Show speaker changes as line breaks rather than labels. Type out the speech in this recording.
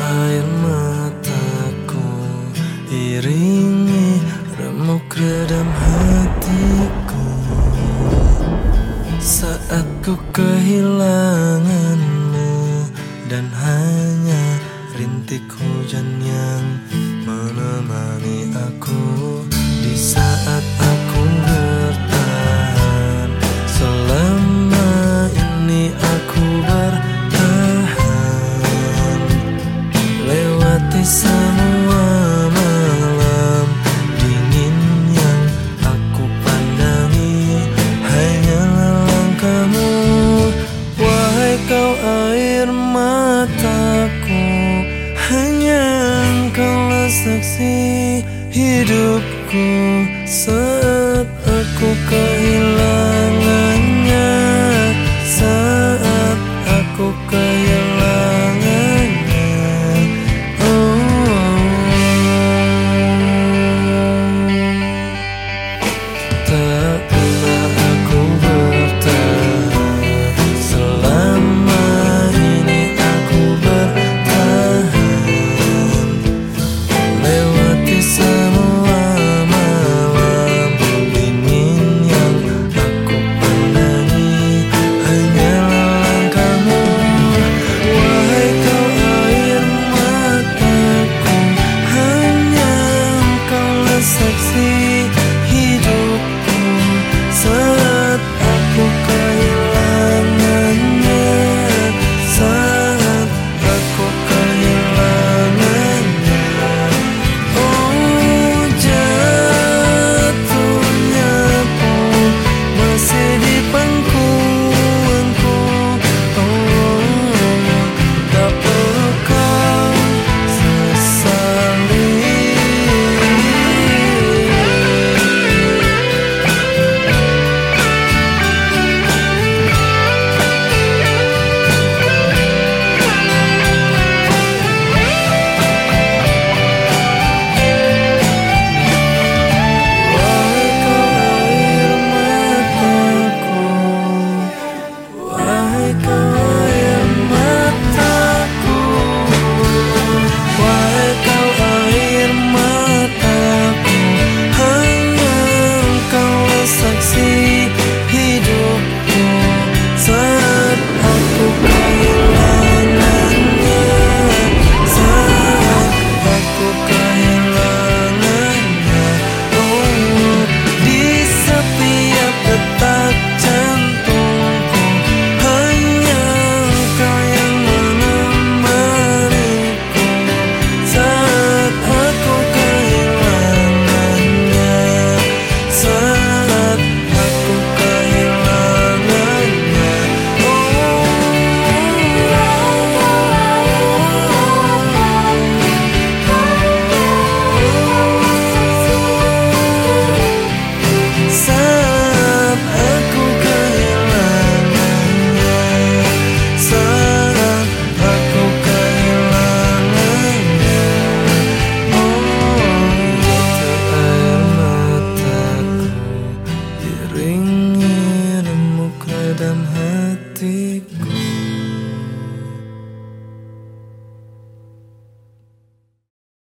Air mataku iringi remuk redam hatiku. Saat ku kehilanganmu dan hanya rintik hujannya. Semua malam. Dingin yang aku pandangi hanya langkahmu. Wahai kau air mataku hanya engkaulah saksi hidupku hatiku.